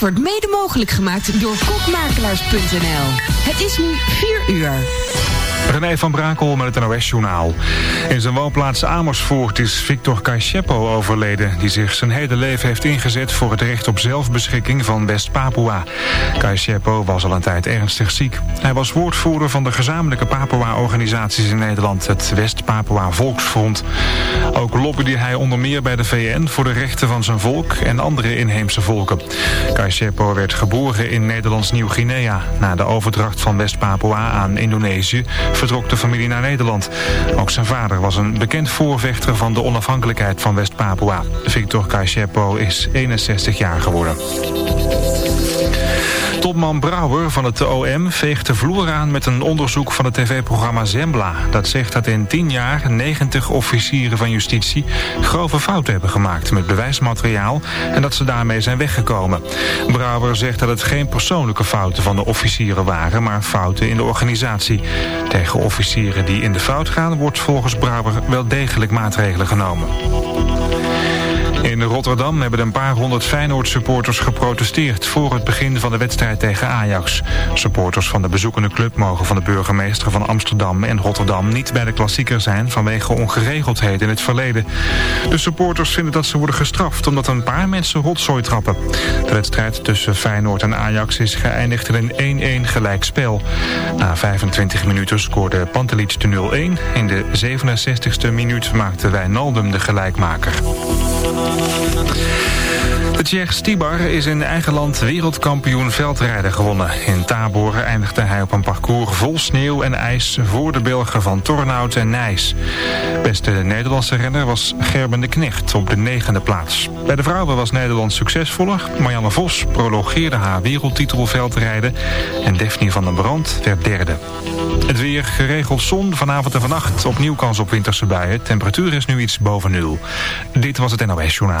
Wordt mede mogelijk gemaakt door kokmakelaars.nl. Het is nu 4 uur. René van Brakel met het NOS-journaal. In zijn woonplaats Amersfoort is Victor Caixepo overleden... die zich zijn hele leven heeft ingezet voor het recht op zelfbeschikking van West-Papua. Caixepo was al een tijd ernstig ziek. Hij was woordvoerder van de gezamenlijke Papua-organisaties in Nederland... het West-Papua Volksfront. Ook lobbydde hij onder meer bij de VN voor de rechten van zijn volk... en andere inheemse volken. Caixepo werd geboren in Nederlands Nieuw-Guinea... na de overdracht van West-Papua aan Indonesië vertrok de familie naar Nederland. Ook zijn vader was een bekend voorvechter van de onafhankelijkheid van West-Papua. Victor Caixepo is 61 jaar geworden. Topman Brouwer van het OM veegt de vloer aan met een onderzoek van het tv-programma Zembla. Dat zegt dat in 10 jaar 90 officieren van justitie grove fouten hebben gemaakt met bewijsmateriaal en dat ze daarmee zijn weggekomen. Brouwer zegt dat het geen persoonlijke fouten van de officieren waren, maar fouten in de organisatie. Tegen officieren die in de fout gaan wordt volgens Brouwer wel degelijk maatregelen genomen. In Rotterdam hebben een paar honderd Feyenoord-supporters geprotesteerd... voor het begin van de wedstrijd tegen Ajax. Supporters van de bezoekende club mogen van de burgemeester van Amsterdam en Rotterdam... niet bij de klassieker zijn vanwege ongeregeldheden in het verleden. De supporters vinden dat ze worden gestraft... omdat een paar mensen rotzooi trappen. De wedstrijd tussen Feyenoord en Ajax is geëindigd in een 1-1 gelijkspel. Na 25 minuten scoorde Pantelic de 0-1. In de 67e minuut maakte Wijnaldum de gelijkmaker. Thank you. De Tsjech Stibar is in eigen land wereldkampioen veldrijden gewonnen. In Tabor eindigde hij op een parcours vol sneeuw en ijs... voor de Belgen van Tornhout en Nijs. Beste Nederlandse renner was Gerben de Knecht op de negende plaats. Bij de vrouwen was Nederland succesvoller. Marianne Vos prologeerde haar wereldtitel veldrijden... en Daphne van den Brand werd derde. Het weer geregeld zon, vanavond en vannacht opnieuw kans op winterse buien. Temperatuur is nu iets boven nul. Dit was het NOS Journaal.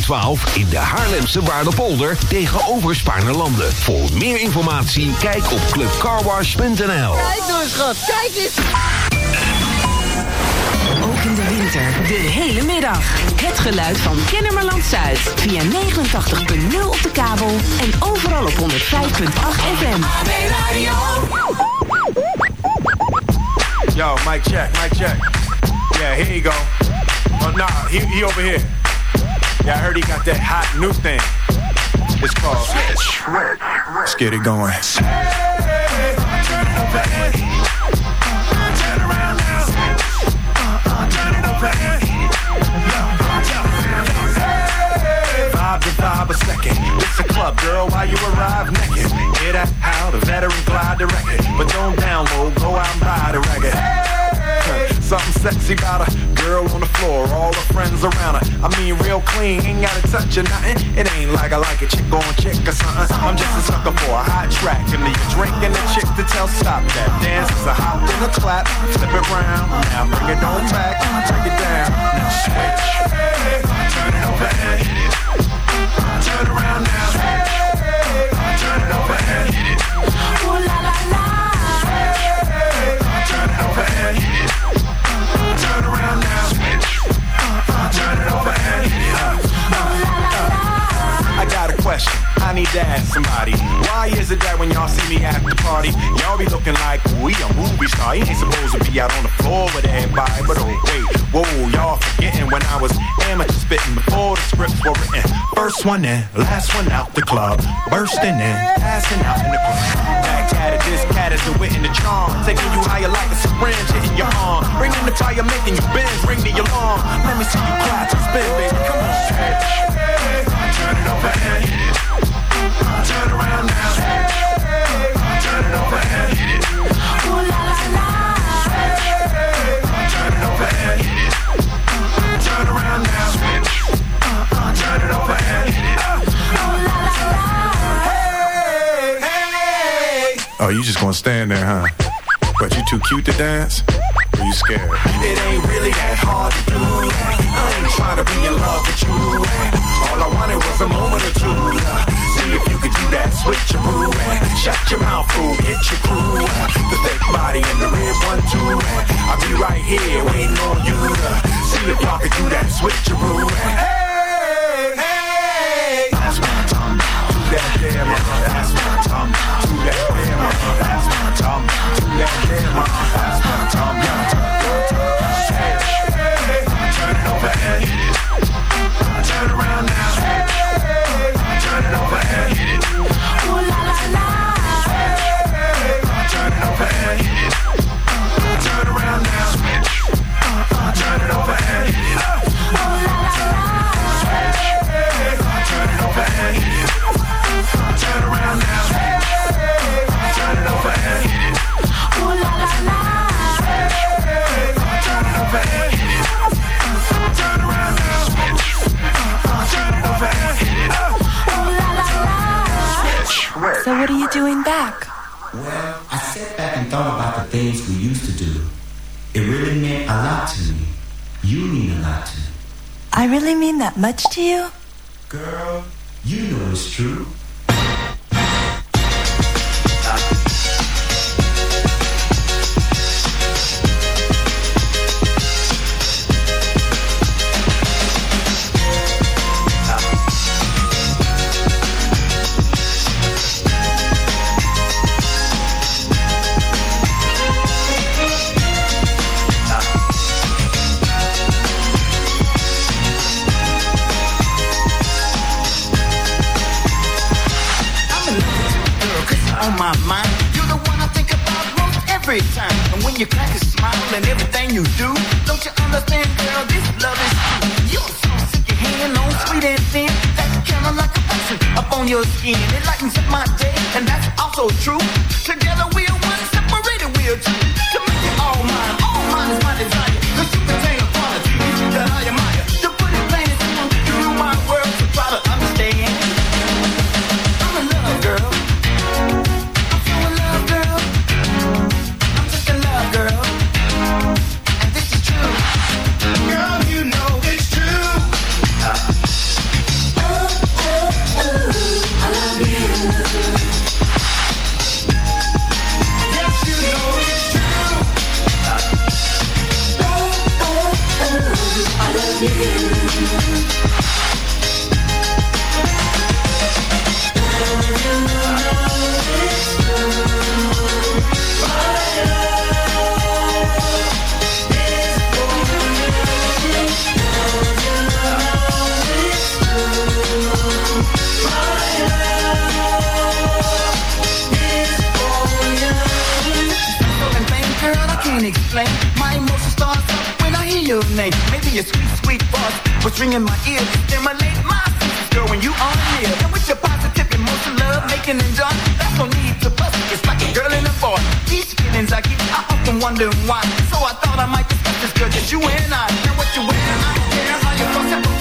12 in de Haarlemse Waardepolder tegenover Spaarnerlanden. Voor meer informatie kijk op clubcarwash.nl. Kijk nou eens, schat. Kijk eens. Ook in de winter, de hele middag. Het geluid van Kennemerland Zuid. Via 89.0 op de kabel en overal op 105.8 FM. Yo, mic check, mic check. Yeah, here you go. Oh, nah, he, he over here. Yeah, I heard he got that hot new thing. It's called Switch. Let's get it going. Vibe to vibe a second. It's a club, girl, Why you arrive naked. That? How the veteran glide the record. But don't download, go out and buy the record. Something sexy about a girl on the floor, all her friends around her. I mean, real clean, ain't gotta touch or nothing. It ain't like I like a chick on chick or something. I'm just a sucker for a hot track. And the drink and the chick to tell stop that. Dance is a hop and a clap. Flip it round, now bring it on back. Take it down, now switch. Turn it over and hit it. Turn around now. switch. Turn it over and hit it. Ooh la la la. Turn it over and hit it. I need to ask somebody. Why is it that when y'all see me at the party, y'all be looking like we a movie star? You ain't supposed to be out on the floor with everybody, but oh wait, whoa, y'all forgetting when I was amateur spitting before the scripts were written. First one in, last one out the club, bursting in, passing out in the club. Back at it, this cat is the wit and the charm, taking you higher like a syringe hitting your arm, bringing the fire, making you bend, ring the alarm. Let me see you clap and spin, baby, come Oh, you just gonna stand there, huh? But you too cute to dance? Or you scared? It ain't really that hard to do. I ain't trying to be in love with you. All I wanted was a moment or two. See if you could do that switcheroo. Shut your mouth, fool, get your crew. The thick body and the red one, too. I'll be right here waiting on you see if y'all could do that switcheroo. Hey, hey, that's what I'm talking about. Do that damn, that's what I'm talking about. That that's what I'm talking about. What are you doing back? Well, I sat back and thought about the things we used to do. It really meant a lot to me. You mean a lot to me. I really mean that much to you? Girl, you know it's true. You do, can't explain. My emotion starts up when I hear your name. Maybe a sweet, sweet voice was ringing my ear. Stimulate my senses, girl, when you are near. And with your positive emotion, love making and joy, that's no need to fuss. It's like a girl and a boy. These feelings I keep, I often wonder why. So I thought I might discuss this, girl, just you and I. Now what you wear, I don't care how you cross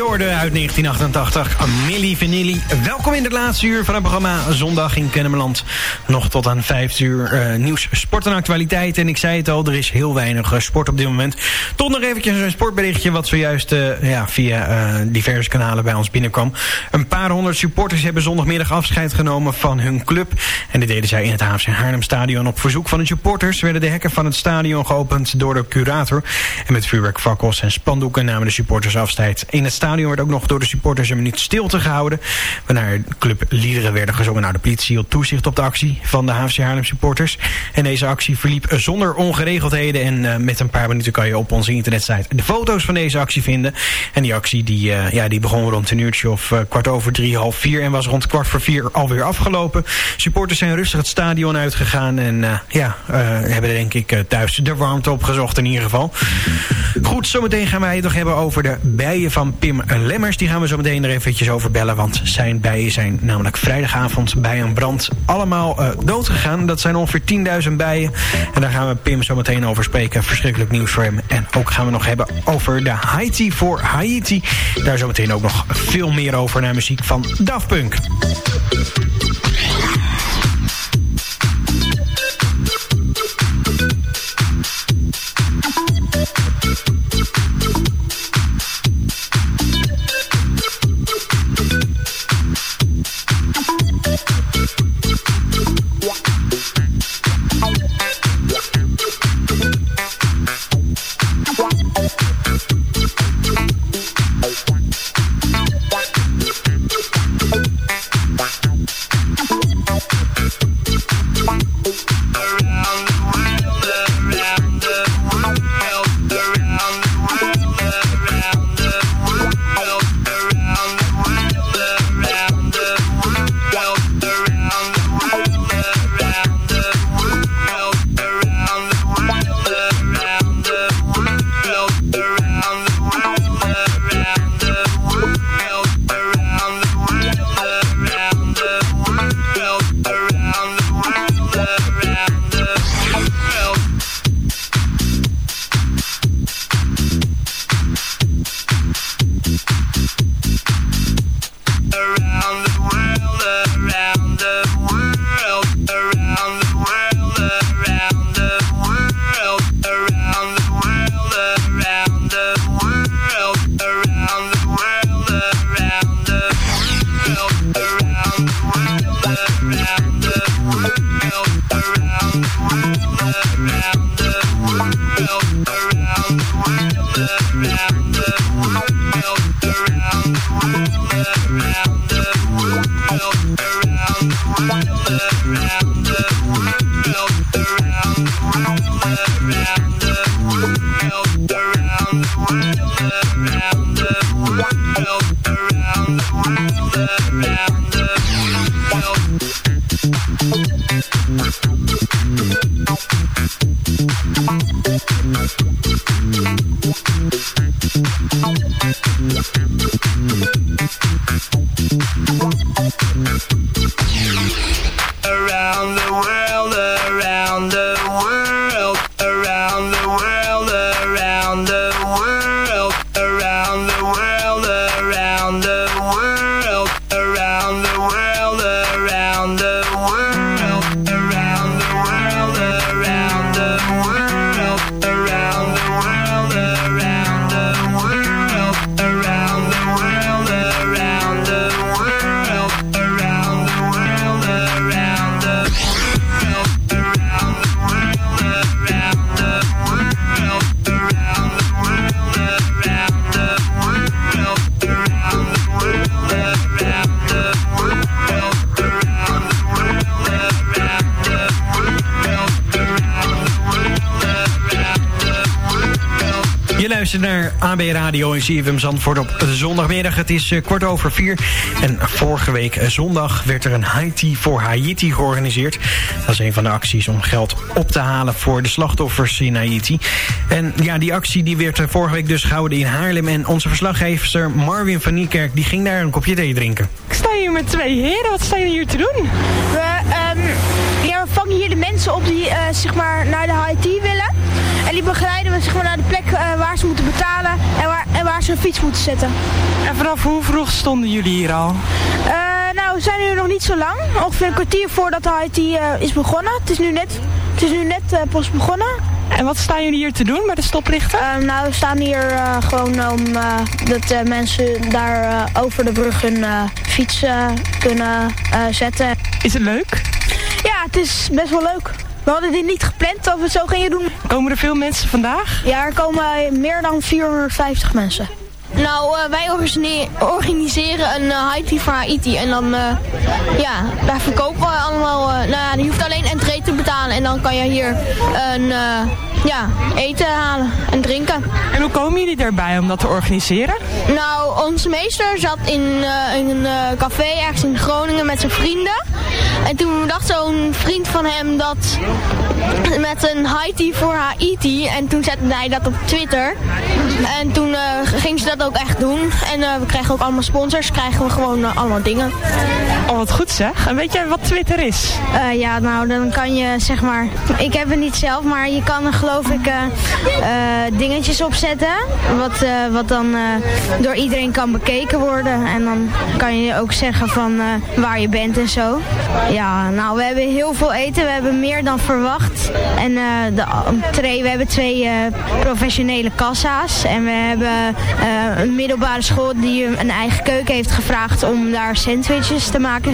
hoorde uit 1988, Milli Vanilli. Welkom in het laatste uur van het programma Zondag in Kennemerland. Nog tot aan 5 uur uh, nieuws, sport en actualiteit. En ik zei het al, er is heel weinig uh, sport op dit moment. Tot nog eventjes een sportberichtje wat zojuist uh, ja, via diverse kanalen bij ons binnenkwam. Een paar honderd supporters hebben zondagmiddag afscheid genomen van hun club. En dit deden zij in het HFC Haarlem Stadion. Op verzoek van de supporters werden de hekken van het stadion geopend door de curator. En met vuurwerk, fakkels en spandoeken namen de supporters afscheid. In het stadion werd ook nog door de supporters een minuut stilte gehouden. Waarna club liederen werden gezongen. Nou, de politie hield toezicht op de actie van de HFC Haarlem supporters. En deze actie verliep zonder ongeregeldheden. En uh, met een paar minuten kan je op onze internetsite de foto's van deze actie vinden. En die actie die, uh, ja, die begon rond een uurtje of uh, kwart over drie, half vier. En was rond kwart voor vier alweer afgelopen. Supporters zijn rustig het stadion uitgegaan. En ja, hebben denk ik thuis de warmte opgezocht in ieder geval. Goed, zometeen gaan wij het nog hebben over de bijen van Pim Lemmers. Die gaan we zo meteen er eventjes over bellen. Want zijn bijen zijn namelijk vrijdagavond bij een brand allemaal uh, dood gegaan. Dat zijn ongeveer 10.000 bijen. En daar gaan we Pim zo meteen over spreken. Verschrikkelijk nieuws voor hem. En ook gaan we nog hebben over de Haiti voor Haiti. Daar zo meteen ook nog veel meer over naar muziek van Daft Punk. Yeah. Naar AB Radio en CFM Zandvoort op zondagmiddag. Het is uh, kwart over vier. En vorige week uh, zondag werd er een Haiti voor Haiti georganiseerd. Dat is een van de acties om geld op te halen voor de slachtoffers in Haiti. En ja, die actie die werd uh, vorige week dus gehouden in Haarlem. En onze verslaggever Marvin van Niekerk die ging daar een kopje thee drinken. Ik sta hier met twee heren. Wat staan jullie hier te doen? We, um, ja, we vangen hier de mensen op die zeg maar naar de Haiti willen. En die begeleiden we zeg maar, naar de plek uh, waar ze moeten betalen. En, waar, en waar ze een fiets moeten zetten. En vanaf hoe vroeg stonden jullie hier al? Uh, nou, we zijn hier nog niet zo lang. Ongeveer een kwartier voordat de IT uh, is begonnen. Het is nu net, het is nu net pas begonnen. En wat staan jullie hier te doen bij de stoplichten? Uh, nou, we staan hier gewoon om dat mensen daar over de brug hun fiets kunnen zetten. Is het leuk? Ja, het is best wel leuk. We hadden dit niet gepland dat we het zo gingen doen. Komen er veel mensen vandaag? Ja, er komen meer dan 450 mensen. Nou, uh, wij organiseren een uh, high tea voor Haiti. En dan, uh, ja, daar verkopen we allemaal... nou ja, je hoeft alleen entree te betalen. En dan kan je hier een, ja, eten halen en drinken. En hoe komen jullie erbij om dat te organiseren? Nou, onze meester zat in, in een café ergens in Groningen met zijn vrienden. En toen dacht zo'n vriend van hem dat met een high tea voor Haiti. En toen zette hij dat op Twitter. En toen ging ze dat ook echt doen. En uh, we krijgen ook allemaal sponsors, krijgen we gewoon uh, allemaal dingen. Oh, wat goed zeg. En weet jij wat Twitter is? Uh, ja, nou, dan kan je zeg maar... Ik heb het niet zelf, maar je kan er geloof ik dingetjes opzetten. Wat, wat dan door iedereen kan bekeken worden. En dan kan je ook zeggen van waar je bent en zo. Ja, nou, we hebben heel veel eten. We hebben meer dan verwacht. En de entree, we hebben twee professionele kassa's. En we hebben een middelbare school die een eigen keuken heeft gevraagd om daar sandwiches te maken.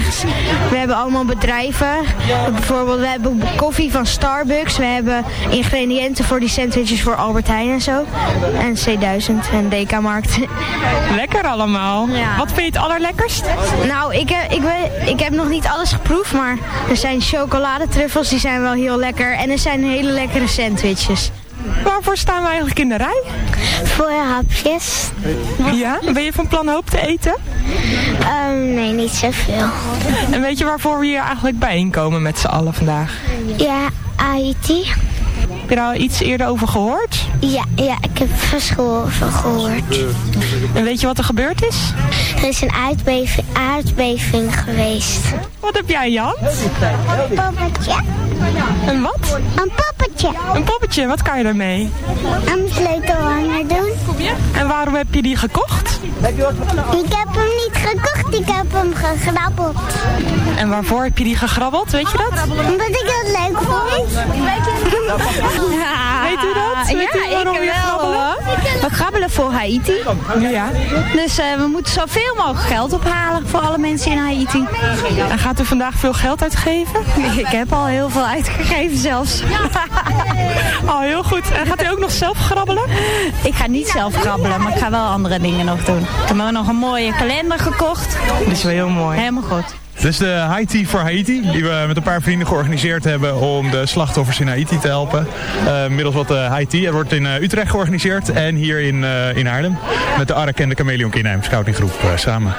We hebben allemaal bedrijven. Bijvoorbeeld, we hebben koffie van Starbucks. We hebben ingrediënten voor die sandwiches voor Albert Heijn en zo. En C1000 en DK-markt. Lekker allemaal. Ja. Wat vind je het allerlekkerst? Nou, ik heb, ik, ik heb nog niet alles geproefd, maar er zijn chocoladetruffels, die zijn wel heel lekker. En er zijn hele lekkere sandwiches. Waarvoor staan we eigenlijk in de rij? Voor hapjes. Ja? Ben je van plan hoop te eten? Um, nee, niet zoveel. En weet je waarvoor we hier eigenlijk bijeenkomen met z'n allen vandaag? Ja, Haiti. Heb je daar al iets eerder over gehoord? Ja, ja ik heb van school gehoord. En weet je wat er gebeurd is? Er is een aardbeving, aardbeving geweest. Wat heb jij, Jan? Een poppetje. Een wat? Een poppetje. Een poppetje, wat kan je ermee? Een sleutelhanger doen. En waarom heb je die gekocht? Ik heb hem niet gekocht, ik heb hem gegrabbeld. En waarvoor heb je die gegrabbeld, weet je dat? Omdat ik dat leuk vond. Ja. Weet u dat? Weet ja, u waarom ik wel grabbelen? We grabbelen voor Haiti. Ja. Dus uh, we moeten zoveel mogelijk geld ophalen voor alle mensen in Haiti. En gaat u vandaag veel geld uitgeven? Ik heb al heel veel uitgegeven zelfs. Oh, heel goed. En gaat u ook nog zelf grabbelen? Ik ga niet zelf grabbelen, maar ik ga wel andere dingen nog doen. Ik heb ook nog een mooie kalender gekocht. Dat is wel heel mooi. Helemaal goed. Dit is de Tea voor Haiti, die we met een paar vrienden georganiseerd hebben om de slachtoffers in Haiti te helpen. Uh, middels wat uh, High Tea. Het wordt in uh, Utrecht georganiseerd en hier in, in Haarlem. Met de ARK en de Chameleon Kinheim scoutinggroep samen.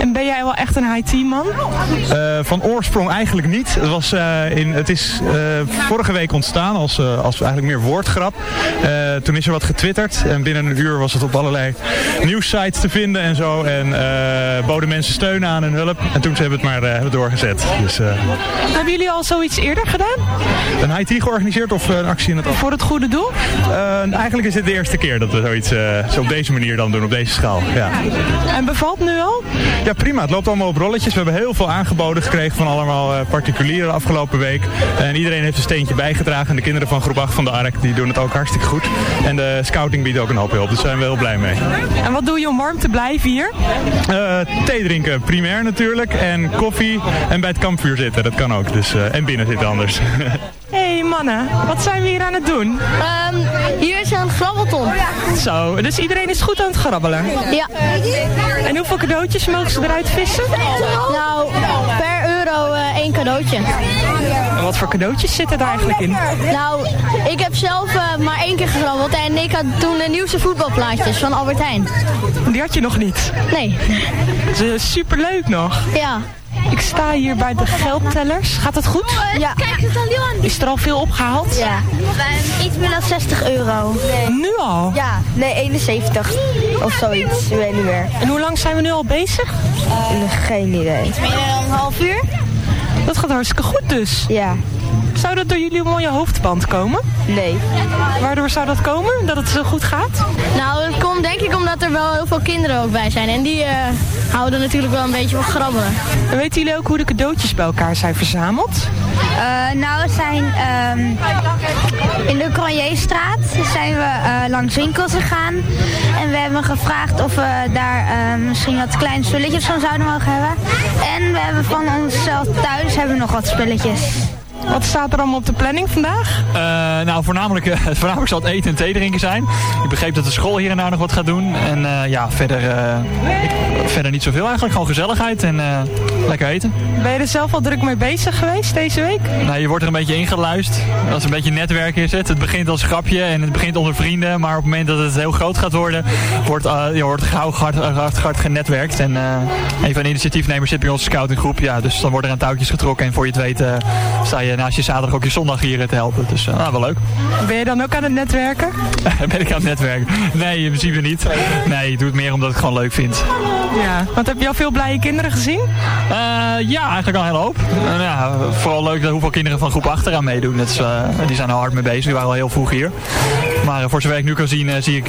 En ben jij wel echt een High Tea man? van oorsprong eigenlijk niet. Het, was, in, het is vorige week ontstaan als, als eigenlijk meer woordgrap. toen is er wat getwitterd en binnen een uur was het op allerlei nieuwssites te vinden en zo. En boden mensen steun aan en hulp. En toen hebben we het maar uh, hebben doorgezet. Dus, uh, hebben jullie al zoiets eerder gedaan? Een IT georganiseerd of een actie in het Voor het goede doel? Uh, eigenlijk is dit de eerste keer dat we zoiets zo op deze manier dan doen, op deze schaal. Ja. En bevalt nu al? Ja, prima. Het loopt allemaal op rolletjes. We hebben heel veel aangeboden gekregen van allemaal particulieren de afgelopen week. En iedereen heeft een steentje bijgedragen. En de kinderen van groep 8 van de ARK die doen het ook hartstikke goed. En de scouting biedt ook een hoop hulp. Dus daar zijn we heel blij mee. En wat doe je om warm te blijven hier? thee drinken, primair natuurlijk. En koffie en bij het kampvuur zitten. Dat kan ook. Dus, uh, en binnen zitten anders. Hé hey mannen, wat zijn we hier aan het doen? Um, hier is een grabbelton. Zo, dus iedereen is goed aan het grabbelen? Ja. En hoeveel cadeautjes mogen ze eruit vissen? Nou, per euro uh, één cadeautje. En wat voor cadeautjes zitten er eigenlijk in? Nou, ik heb zelf uh, maar één keer gegrabbeld en ik had toen de nieuwste voetbalplaatjes van Albert Heijn. Die had je nog niet? Nee. Dat is superleuk nog. Ja. Ik sta hier bij de geldtellers. Gaat het goed? Ja. Kijk, het al aan. Is er al veel opgehaald? Ja. Iets meer dan 60 euro. Nee. Nu al? Ja, nee, 71 of zoiets. Ik weet niet meer. En hoe lang zijn we nu al bezig? Uh, Geen idee. Iets meer dan een half uur. Dat gaat hartstikke goed dus. Ja. Zou dat door jullie mooie hoofdband komen? Nee. Waardoor zou dat komen? Dat het zo goed gaat? Nou, dat komt denk ik omdat er wel heel veel kinderen ook bij zijn. En die eh, houden natuurlijk wel een beetje van grabbelen. En weten jullie ook hoe de cadeautjes bij elkaar zijn verzameld? Eh, nou, we zijn ehm, in de Cronjestraat zijn we eh, langs winkels gegaan. En we hebben gevraagd of we daar eh, misschien wat kleine spulletjes van zouden mogen hebben. En we hebben van onszelf thuis hebben we nog wat spulletjes. Wat staat er allemaal op de planning vandaag? Uh, nou, voornamelijk, uh, voornamelijk zal het eten en thee drinken zijn. Ik begreep dat de school hier en daar nog wat gaat doen. En uh, ja, verder, verder niet zoveel eigenlijk. Gewoon gezelligheid en lekker eten. Ben je er zelf al druk mee bezig geweest deze week? Nou, je wordt er een beetje ingeluisterd. Als een beetje netwerk is het. Het begint als grapje en het begint onder vrienden. Maar op het moment dat het heel groot gaat worden, wordt, je wordt gauw hard, hard, hard genetwerkt. En een van de initiatiefnemers zit bij onze scoutinggroep. Ja, dus dan worden er aan touwtjes getrokken en voor je het weet sta je naast je zaterdag ook je zondag hier te helpen. Dus uh, nou, wel leuk. Ben je dan ook aan het netwerken? ben ik aan het netwerken? Nee, in principe niet. Nee, ik doe het meer omdat ik het gewoon leuk vind. Ja, want heb je al veel blije kinderen gezien? Uh, ja, eigenlijk al een hele hoop. Uh, ja, vooral leuk dat hoeveel kinderen van groep 8 eraan meedoen. Dat is, die zijn er hard mee bezig. Die waren al heel vroeg hier. Maar voor zover ik nu kan zien, zie ik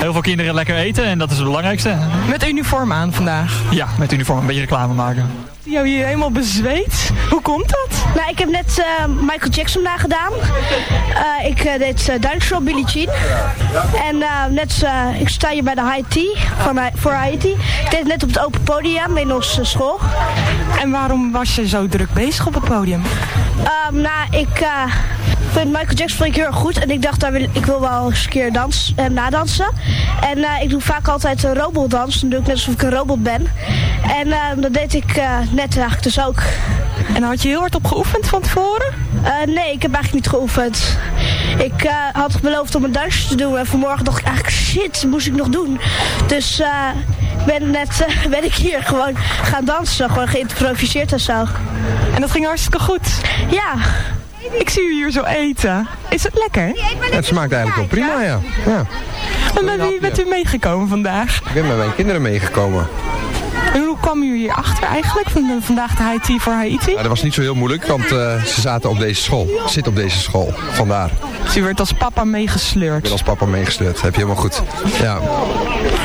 heel veel kinderen lekker eten. En dat is het belangrijkste. Met uniform aan vandaag? Ja, met uniform. Een beetje reclame maken jou hier helemaal bezweet. Hoe komt dat? Nou, ik heb net uh, Michael Jackson daar gedaan. Uh, ik uh, deed uh, Billie Jean. En net, ik sta hier bij de High Tea van, voor Haiti. Ik deed net op het open podium in onze school. En waarom was je zo druk bezig op het podium? Um, nou, ik vind Michael Jackson vind ik heel erg goed. En ik dacht, daar wil, ik wil wel eens een keer dans, eh, nadansen. En uh, ik doe vaak altijd een robotdans. Dan doe ik net alsof ik een robot ben. En uh, dat deed ik net eigenlijk dus ook. En had je heel hard op geoefend van tevoren? nee, ik heb eigenlijk niet geoefend. Ik had beloofd om een dansje te doen. En vanmorgen dacht ik eigenlijk, shit, moest ik nog doen. Dus ben net ben ik hier gewoon gaan dansen. Gewoon geïmproviseerd en zo. En dat ging hartstikke goed? Ja. Ik zie u hier zo eten. Is het lekker? Het smaakt eigenlijk wel prima, ja. ja. En met wie bent u meegekomen vandaag? Ik ben met mijn kinderen meegekomen. En hoe kwam u hier achter eigenlijk, van vandaag de Haiti voor Haiti? Dat was niet zo heel moeilijk, want uh, ze zaten op deze school. Zit op deze school, vandaar. Dus u werd als papa meegesleurd? Ik werd als papa meegesleurd, heb je helemaal goed. Ja.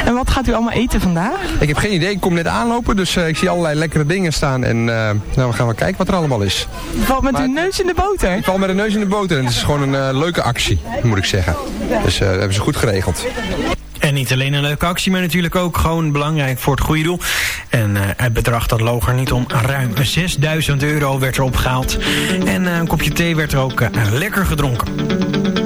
En wat gaat u allemaal eten vandaag? Ik heb geen idee, ik kom net aanlopen, dus uh, ik zie allerlei lekkere dingen staan. En uh, nou, we gaan wel kijken wat er allemaal is. Je valt met maar, uw neus in de boter? Ik val met een neus in de boter en het is gewoon een leuke actie, moet ik zeggen. Dus dat hebben ze goed geregeld. En niet alleen een leuke actie, maar natuurlijk ook gewoon belangrijk voor het goede doel. En uh, het bedrag dat loog er niet om. Ruim 6000 euro werd er opgehaald. En uh, een kopje thee werd er ook uh, lekker gedronken.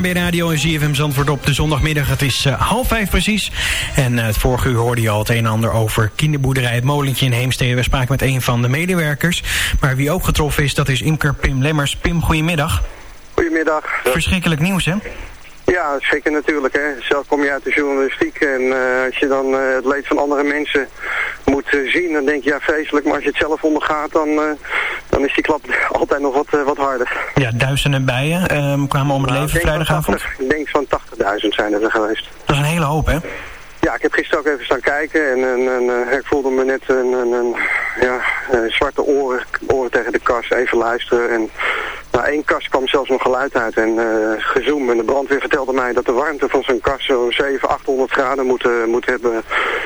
AB Radio en ZFM Zandvoort op de zondagmiddag. Het is uh, half vijf precies. En uh, het vorige uur hoorde je al het een en ander over kinderboerderij Het Molentje in Heemstede. We spraken met een van de medewerkers. Maar wie ook getroffen is, dat is imker Pim Lemmers. Pim, goedemiddag. Goedemiddag. Verschrikkelijk nieuws, hè? Ja, zeker natuurlijk. Hè. Zelf kom je uit de journalistiek en uh, als je dan uh, het leed van andere mensen moet uh, zien, dan denk je ja vreselijk. Maar als je het zelf ondergaat, dan, dan is die klap altijd nog wat, wat harder. Ja, duizenden bijen um, kwamen om het nou, leven vrijdagavond. Ik denk van 80.000 zijn er geweest. Dat is een hele hoop, hè? Ja, ik heb gisteren ook even staan kijken en, en, en ik voelde me net een, een, een ja, zwarte oren, oren tegen de kas, even luisteren. En nou, één kast kwam zelfs nog geluid uit en uh, gezoom. En de brandweer vertelde mij dat de warmte van zo'n kast zo'n 700, 800 graden moet, uh, moet hebben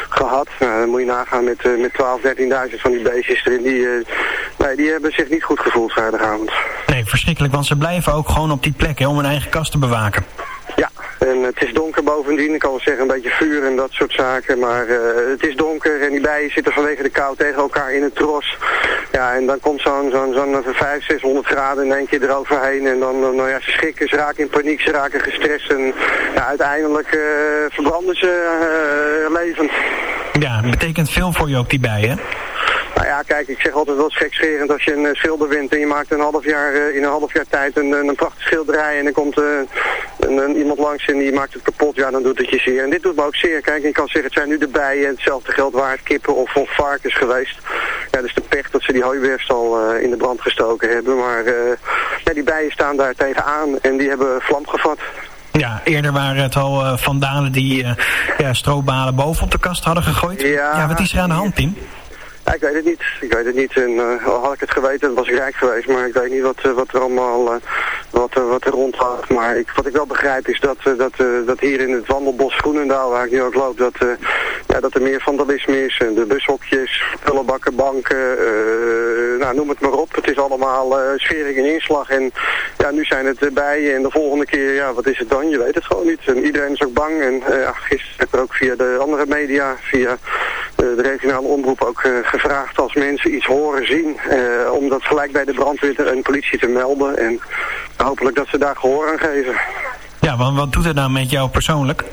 gehad. Nou, dan moet je nagaan met, uh, met 12, 13.000 van die beestjes erin. Die, nee, die hebben zich niet goed gevoeld vrijdagavond. Nee, verschrikkelijk, want ze blijven ook gewoon op die plek hè, om hun eigen kast te bewaken. En het is donker bovendien. Ik kan wel zeggen een beetje vuur en dat soort zaken. Maar uh, het is donker en die bijen zitten vanwege de kou tegen elkaar in het tros. Ja, en dan komt zo'n zo'n zo'n 500, 600 graden in één keer eroverheen. En dan, nou ja, ze schrikken, ze raken in paniek, ze raken gestrest. En ja, uiteindelijk uh, verbranden ze uh, levend. Ja, betekent veel voor je ook die bijen, nou ja, kijk, ik zeg altijd wel gekscherend als je een uh, schilder wint en je maakt een half jaar, uh, in een half jaar tijd een, een, prachtig schilderij en er komt uh, een, een, iemand langs en die maakt het kapot, ja dan doet het je zeer. En dit doet me ook zeer. Kijk, je kan zeggen het zijn nu de bijen en hetzelfde geldt waard kippen of, of varkens geweest. Ja, dus de pech dat ze die hooiweerstal in de brand gestoken hebben, maar ja, die bijen staan daar tegenaan en die hebben vlam gevat. Ja, eerder waren het al uh, vandalen die uh, ja, stroobalen boven op de kast hadden gegooid. Ja, ja wat is er aan de hand, Tim? Ik weet het niet. Ik weet het niet. En uh, al had ik het geweten, was ik rijk geweest. Maar ik weet niet wat, uh, wat er allemaal uh, wat, wat er rondgaat. Maar ik, wat ik wel begrijp is dat, dat, dat hier in het wandelbos Groenendaal, waar ik nu ook loop, dat, ja, dat er meer vandalisme is. De bushokjes, pullenbakken, banken, nou, noem het maar op. Het is allemaal schering en inslag. En ja, nu zijn het bijen. En de volgende keer, ja, wat is het dan? Je weet het gewoon niet. En iedereen is ook bang. En gisteren heb ik ook via de andere media, via de regionale omroep ook gevraagd als mensen iets horen, zien, uh, om dat gelijk bij de brandweer en politie te melden. En hopelijk dat ze daar gehoor aan geven. Ja, want wat doet het nou met jou persoonlijk?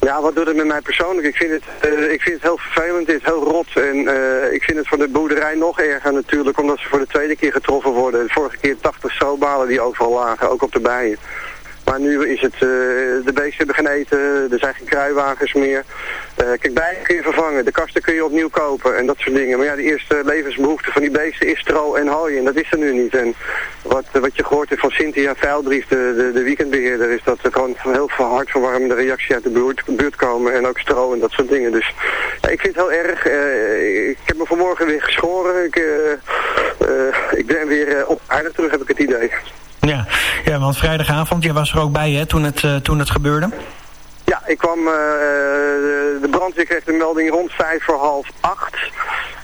Ja, wat doet het met mij persoonlijk? Ik vind het, uh, ik vind het heel vervelend, is heel rot. En uh, ik vind het voor de boerderij nog erger natuurlijk, omdat ze voor de tweede keer getroffen worden. De vorige keer 80 zoobalen die overal lagen, ook op de bijen. Maar nu is het, uh, de beesten hebben geen eten, er zijn geen kruiwagens meer. Uh, kijk, bijen kun je vervangen, de kasten kun je opnieuw kopen en dat soort dingen. Maar ja, de eerste levensbehoefte van die beesten is stro en hooi en dat is er nu niet. En wat, wat je gehoord hebt van Cynthia Veilbrief, de, de, de weekendbeheerder, is dat er gewoon heel veel hartverwarmende reactie uit de buurt, buurt komen en ook stro en dat soort dingen. Dus ik vind het heel erg. Ik heb me vanmorgen weer geschoren. Ik, ik ben weer op aarde terug, heb ik het idee. Ja, ja want vrijdagavond, jij was er ook bij hè, toen, het, uh, toen het gebeurde? Ja, ik kwam, uh, de brandweer kreeg de melding rond vijf voor half acht.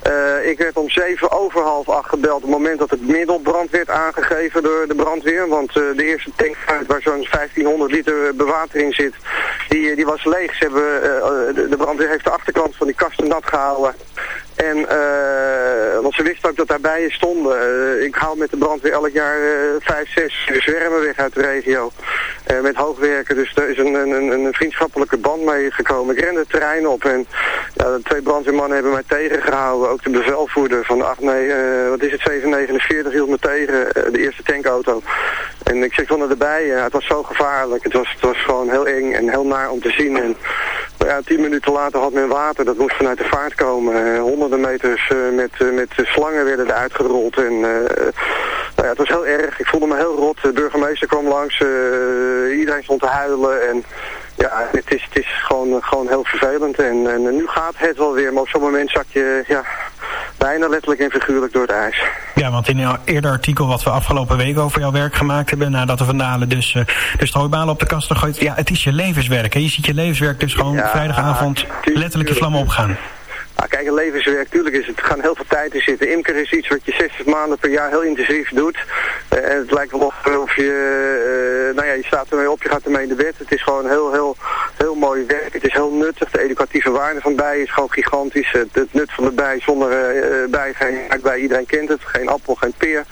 Uh, ik werd om zeven over half acht gebeld op het moment dat het middelbrand werd aangegeven door de brandweer. Want de eerste tank waar zo'n 1500 liter bewatering zit, die, die was leeg. Ze hebben, de, de brandweer heeft de achterkant van die kasten nat gehouden. En, uh, want ze wisten ook dat daar bijen stonden. Uh, ik haal met de brandweer elk jaar uh, vijf, zes zwermen weg uit de regio. Met hoogwerken, dus er is een, een, een vriendschappelijke band mee gekomen. Ik rende het terrein op en ja, de twee brandweermannen hebben mij tegengehouden. Ook de bevelvoerder van de 8, nee, wat is het, 749 hield me tegen, de eerste tankauto. En ik zit van erbij, ja, het was zo gevaarlijk. Het was, het was gewoon heel eng en heel naar om te zien. En ja, tien minuten later had men water, dat moest vanuit de vaart komen. Honderden meters uh, met, uh, met slangen werden er uitgerold. En, uh, nou ja, het was heel erg. Ik voelde me heel rot. De burgemeester kwam langs. iedereen stond te huilen. En ja, het is, het is gewoon, gewoon heel vervelend. En, en nu gaat het wel weer. Maar op zo'n moment zak je ja, bijna letterlijk en figuurlijk door het ijs. Ja, want in een eerder artikel wat we afgelopen week over jouw werk gemaakt hebben... nadat de vandalen dus uh, de strooibalen op de kast gegooid... ja, het is je levenswerk. Hè? Je ziet je levenswerk dus gewoon ja, vrijdagavond letterlijk in vlammen opgaan. Nou, kijk, een levenswerk, tuurlijk is het, gaan heel veel tijd in zitten. Imker is iets wat je 60 maanden per jaar heel intensief doet. Uh, en het lijkt wel of, of je, uh, nou ja, je staat ermee op, je gaat ermee in de bed. Het is gewoon heel, heel Het is heel nuttig. De educatieve waarde van bijen is gewoon gigantisch. Het, nut van de bij zonder uh, bij geen bij. Iedereen kent het. Geen appel, geen peer.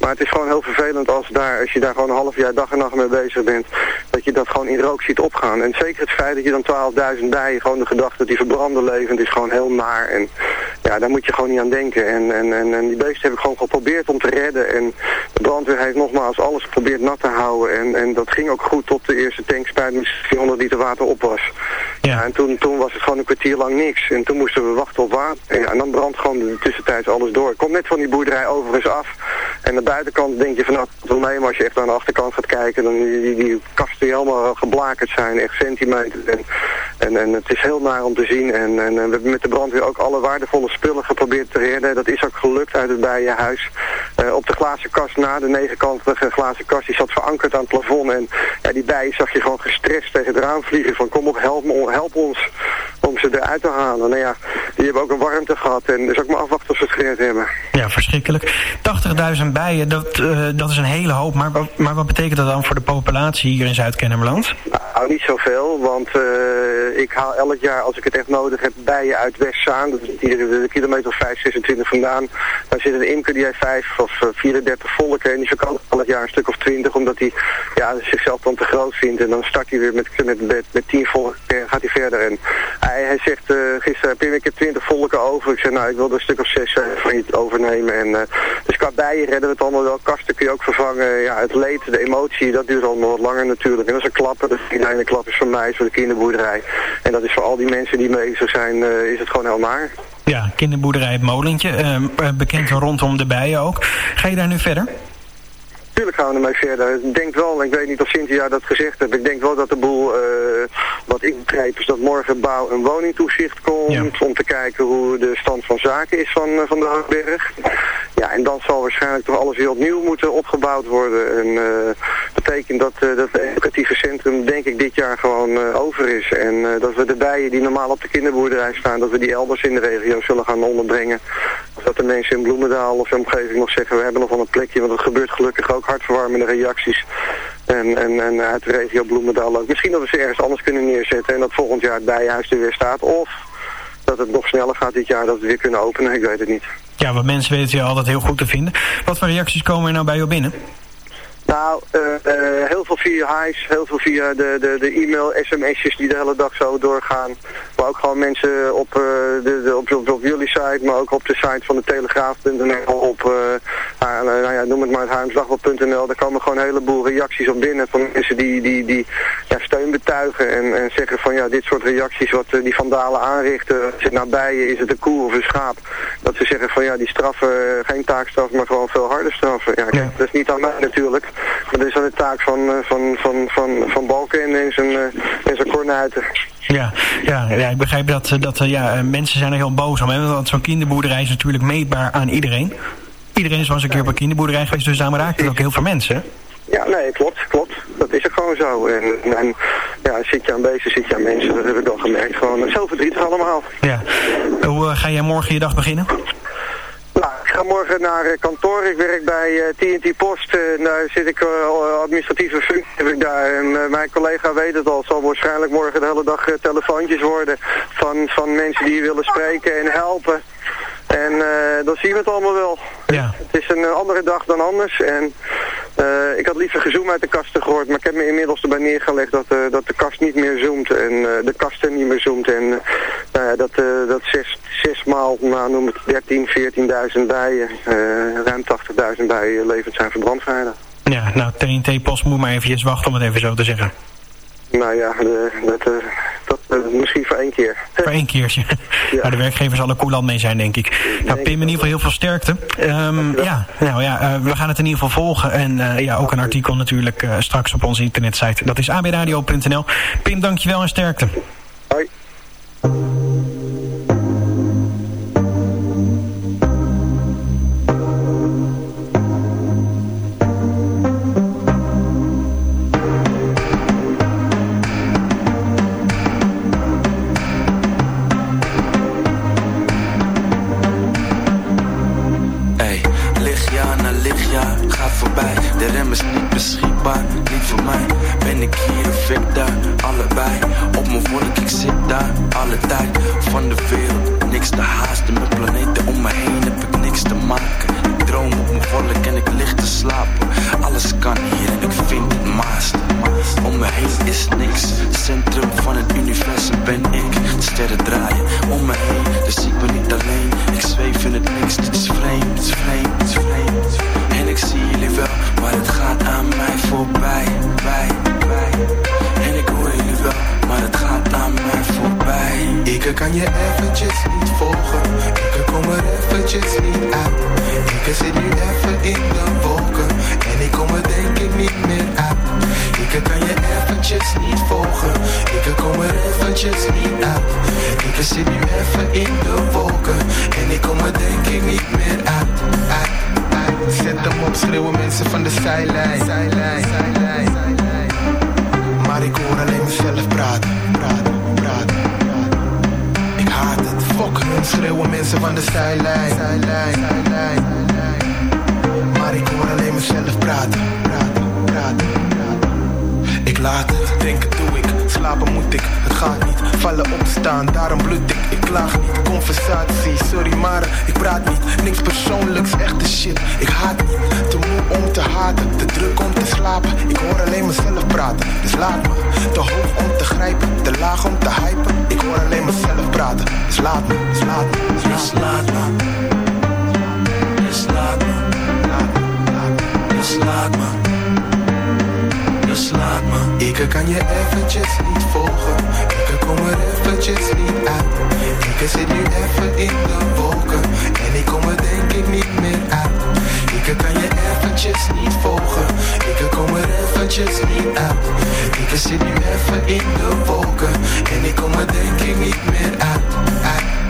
Maar het is gewoon heel vervelend als, daar, als je daar gewoon een half jaar dag en nacht mee bezig bent. Dat je dat gewoon in rook ziet opgaan. En zeker het feit dat je dan 12.000 bijen, gewoon de gedachte dat die verbranden levend is gewoon heel naar. En ja, daar moet je gewoon niet aan denken. En, en, en, en die beesten heb ik gewoon geprobeerd om te redden. En de brandweer heeft nogmaals alles geprobeerd nat te houden. En, en dat ging ook goed tot de eerste tankspuit met 400 liter water op was. Ja. en toen, toen was het gewoon een kwartier lang niks. En toen moesten we wachten op water. En, dan brandt gewoon tussentijds alles door. Ik kom net van die boerderij overigens af. En aan de buitenkant denk je van nou, mee. Maar als je echt aan de achterkant gaat kijken, dan die, die, die kasten die helemaal geblakerd zijn. Echt centimeter. En, en, en het is heel naar om te zien. En, en, we hebben met de brandweer ook alle waardevolle spullen geprobeerd te redden. Dat is ook gelukt uit het bijenhuis. Uh, op de glazen kast na, de negenkantige glazen kast, die zat verankerd aan het plafond. En ja, die bijen zag je gewoon gestrest tegen het raam vliegen. Van op, help, help ons om ze eruit te halen. Nou ja, die hebben ook een warmte gehad. En dus ook maar afwachten of ze het gered hebben. Ja, verschrikkelijk. 80.000 bijen, dat, uh, dat is een hele hoop. Maar, maar wat betekent dat dan voor de populatie hier in Zuid-Kennemerland? Nou, niet zoveel. Want uh, ik haal elk jaar, als ik het echt nodig heb, bijen uit Westzaan. Dat is hier de kilometer of 5, 26 vandaan. Daar zit een imker die heeft 5 of 34 volken. En die verkoopt elk jaar een stuk of 20. Omdat hij ja, zichzelf dan te groot vindt. En dan start hij weer met, met, met, met 10 volken. Gaat hij verder. En hij, hij zegt, uh, gisteren heb ik heb 20 volken over. Ik zeg, nou ik wil er een stuk of 6 uh, van je overnemen. En, dus qua bijen redden we het allemaal wel. Kasten kun je ook vervangen. Ja, het leed, de emotie, dat duurt allemaal wat langer natuurlijk. En dat is een klappen. Dus die klap is van mij, is voor de kinderboerderij. En dat is voor al die mensen die bezig zijn, is het gewoon heel. Ja, kinderboerderij Het Molentje. bekend rondom de bijen ook. Ga je daar nu verder? Tuurlijk gaan we ermee verder. Ik denk wel, ik weet niet of Cynthia dat gezegd heeft, ik denk wel dat de boel, uh, wat ik begrijp, is dat morgen bouw- en woningtoezicht komt om te kijken hoe de stand van zaken is van, uh, van de Hoogberg. Ja, en dan zal waarschijnlijk toch alles weer opnieuw moeten opgebouwd worden. En uh, betekent dat, dat het educatieve centrum denk ik dit jaar gewoon over is. En dat we de bijen die normaal op de kinderboerderij staan, dat we die elders in de regio zullen gaan onderbrengen. Of dat de mensen in Bloemendaal of in omgeving nog zeggen, we hebben nog wel een plekje, want het gebeurt gelukkig ook hartverwarmende reacties. En, en, en uit de regio Bloemendaal ook. Misschien dat we ze ergens anders kunnen neerzetten en dat volgend jaar het bijenhuis er weer staat. Of dat het nog sneller gaat dit jaar, dat we weer kunnen openen. Ik weet het niet. Ja, wat mensen weten je altijd heel goed te vinden. Wat voor reacties komen er nou bij jou binnen? Nou, uh, uh, heel veel via highs, heel veel via de, de, de e-mail, sms'jes die de hele dag zo doorgaan. Maar ook gewoon mensen op, uh, de, de, op, op, op, jullie site, maar ook op de site van de Telegraaf.nl, op, nou ja, noem het maar het Haarlemsdagblad.nl. Daar komen gewoon een heleboel reacties op binnen van mensen die, die, die ja, steun betuigen en, en zeggen van ja, dit soort reacties wat die vandalen aanrichten, zit nou bijen, is het een koe of een schaap. Dat ze zeggen van ja, die straffen, geen taakstraf, maar gewoon veel harder straffen. Ja, kijk, dat is niet aan mij natuurlijk. Maar dat is dan de taak van, van, van, van, van Balken en zijn, en zijn kornuiten. Ja, ja, ja, ik begrijp dat, dat ja, mensen zijn er heel boos om. Hè? Want zo'n kinderboerderij is natuurlijk meetbaar aan iedereen. Iedereen is wel eens een keer op een kinderboerderij geweest, dus daarom raakt het ook heel veel mensen. Ja, nee, klopt, klopt. Dat is er gewoon zo. En, en ja, zit je aan beesten, zit je aan mensen, dat heb ik al gemerkt. Gewoon zo verdrietig allemaal. Ja. Hoe uh, ga jij morgen je dag beginnen? Ga morgen naar kantoor. Ik werk bij TNT Post. En daar zit ik administratieve functie heb ik daar. En mijn collega weet het al. Zal waarschijnlijk morgen de hele dag telefoontjes worden van, van mensen die willen spreken en helpen. En uh, dan zien we het allemaal wel. Ja. Het is een andere dag dan anders. En uh, ik had liever gezoom uit de kasten gehoord. Maar ik heb me inmiddels erbij neergelegd dat, uh, dat de kast niet meer zoomt. En de kasten niet meer zoomt. En dat, dat zes, zes maal, nou noem het 13, 14.000 bijen, ruim 80.000 bijen levend zijn verbrandveilig. Ja, nou TNT-post moet maar eventjes wachten om het even zo te zeggen. Nou ja, de, dat, dat uh, misschien voor één keer. Voor één keertje. Ja. Nou, de werkgever zal er koeland mee zijn, denk ik. Nou, Pim, in ieder geval heel veel sterkte. Um, ja, nou ja, uh, we gaan het in ieder geval volgen. En ja, ook een artikel natuurlijk straks op onze internetsite. Dat is abradio.nl. Pim, dankjewel en sterkte. Hoi. Niet voor mij Ben ik hier of ik daar, allebei Op mijn volle alle tijd van de wereld. Niks te haasten, mijn planeten om me heen heb ik niks te maken. Ik droom op mijn volk en ik lig te slapen. Alles kan hier en ik vind het maast. Om me heen is niks, centrum van het universum ben ik. Sterren draaien om me heen, dus ik ben niet alleen. Ik zweef in het niks, is het is vreemd, het is vreemd. Ik zie jullie wel, maar het gaat aan mij voorbij. Bij, bij. En ik hoor jullie wel, maar het gaat aan mij voorbij. Ik kan je eventjes niet volgen, ik kom er eventjes niet uit. Ik zit nu even in de wolken, en ik kom er denk ik niet meer uit. Ik kan je eventjes niet volgen, ik kom er eventjes niet uit. Ik zit nu even in de wolken, en ik kom er denk ik niet meer uit. Zet hem op, schreeuwen mensen van de zijlijn. Maar ik hoor alleen mezelf praten, praten, praten. Ik haat het, fuck hun, schreeuwen mensen van de zijlijn. zijlijn. Maar ik hoor alleen mezelf praten, praten, praten. Ik laat het, denken doe ik, slapen moet ik, het gaat niet. Vallen opstaan, daarom bloed ik, ik klaag niet. Conversatie, sorry maar ik praat niet. Niks persoonlijks, echte shit, ik haat niet. Te moe om te haten, te druk om te slapen. Ik hoor alleen mezelf praten, dus laat me. Te hoog om te grijpen, te laag om te hypen. Ik hoor alleen mezelf praten, dus laat me, dus laat me, dus laat me. Dus laat me, dus laat me, dus laat me. Ik kan je eventjes niet volgen, ik kom er eventjes niet uit. Ik zit nu even in de wolken, en ik kom er denk ik niet meer uit. Ik kan je eventjes niet volgen, ik kom er eventjes niet uit. Ik zit nu even in de wolken, en ik kom er denk ik niet meer uit.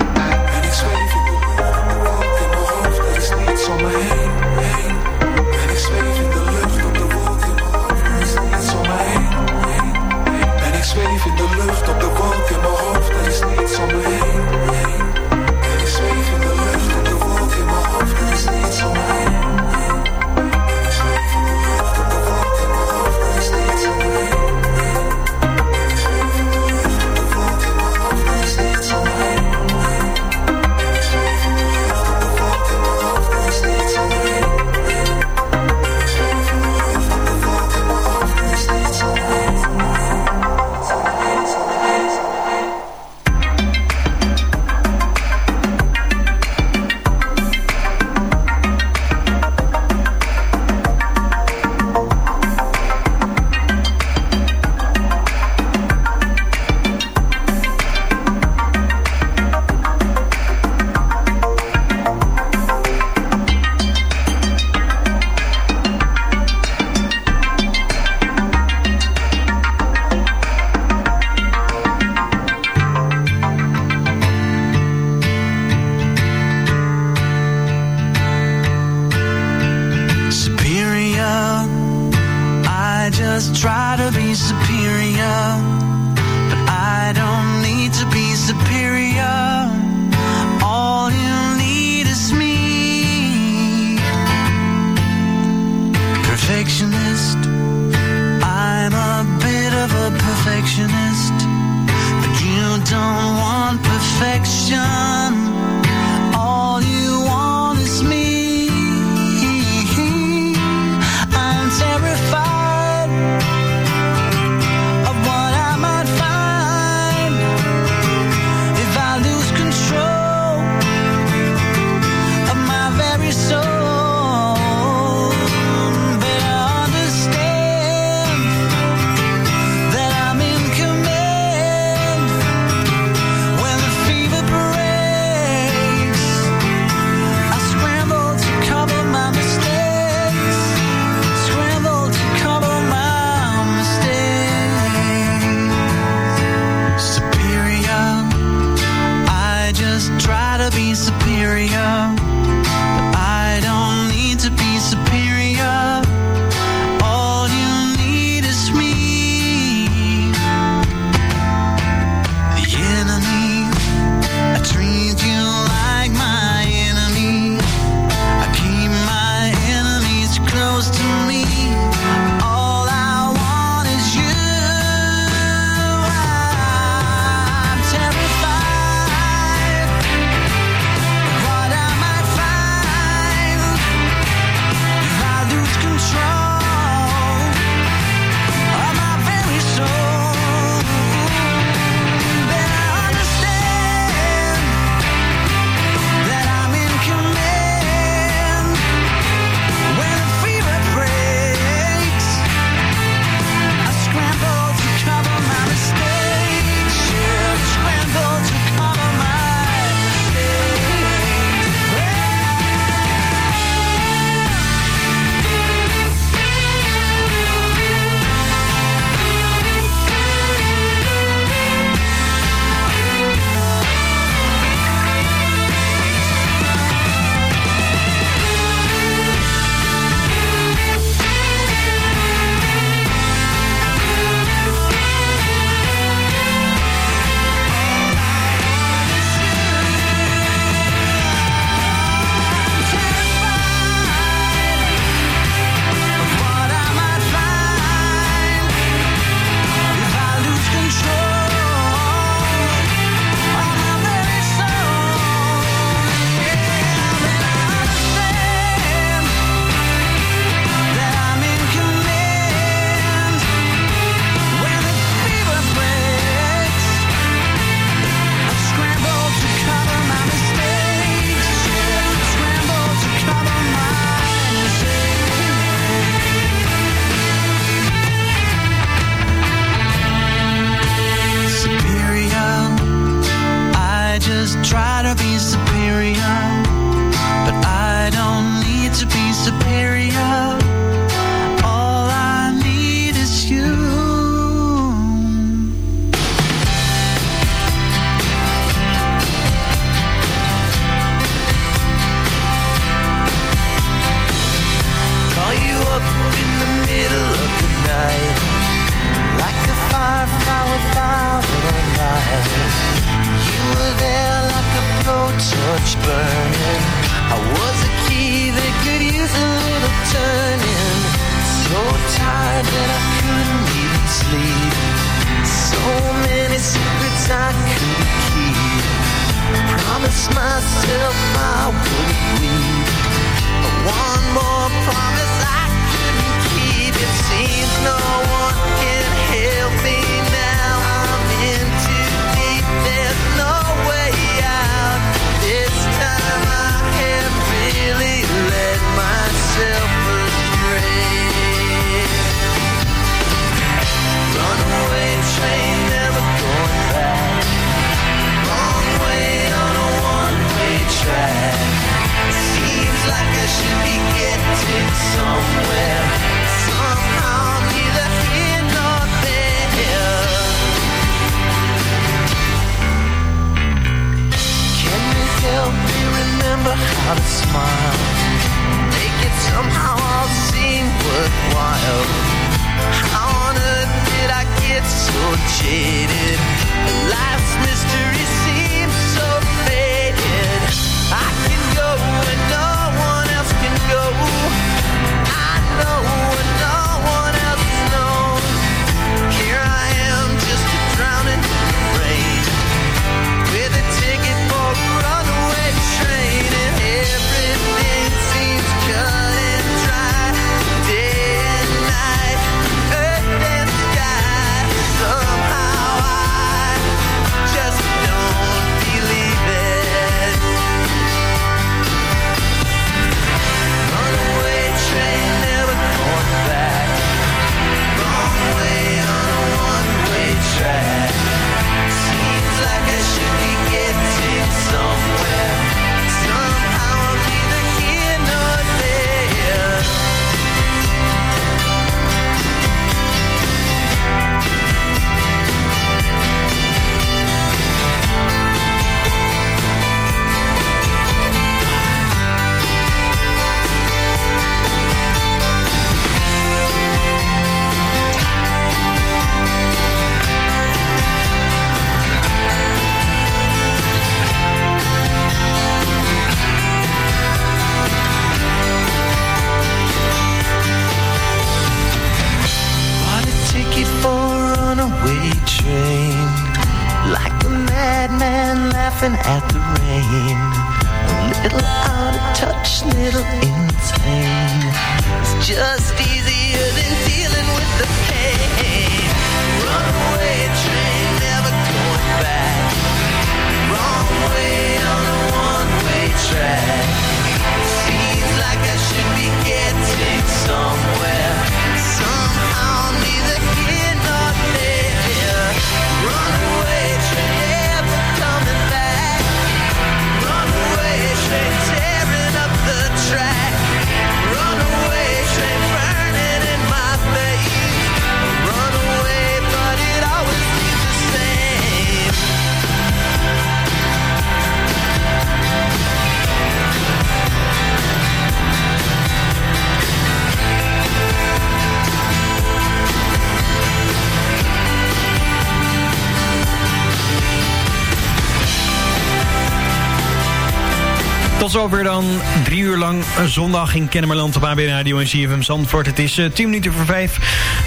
alweer dan. Drie uur lang zondag in Kennemerland op AB Radio en CFM Zandvoort. Het is eh, 10 minuten voor vijf.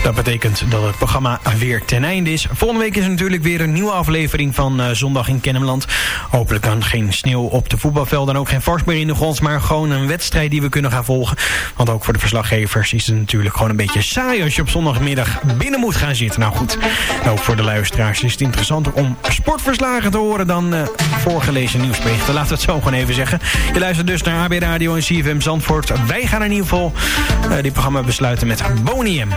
Dat betekent dat het programma weer ten einde is. Volgende week is er natuurlijk weer een nieuwe aflevering van eh, Zondag in Kennemerland. Hopelijk dan geen sneeuw op de voetbalvelden en ook geen vorst meer in de grond... maar gewoon een wedstrijd die we kunnen gaan volgen. Want ook voor de verslaggevers is het natuurlijk gewoon een beetje saai... als je op zondagmiddag binnen moet gaan zitten. Nou goed, ook voor de luisteraars is het interessanter om sportverslagen te horen... dan eh, voorgelezen nieuwsberichten. Laat het zo gewoon even zeggen. Je luistert dus naar AB Radio en CFM Zandvoort. Wij gaan in ieder geval uh, dit programma besluiten met Bonium.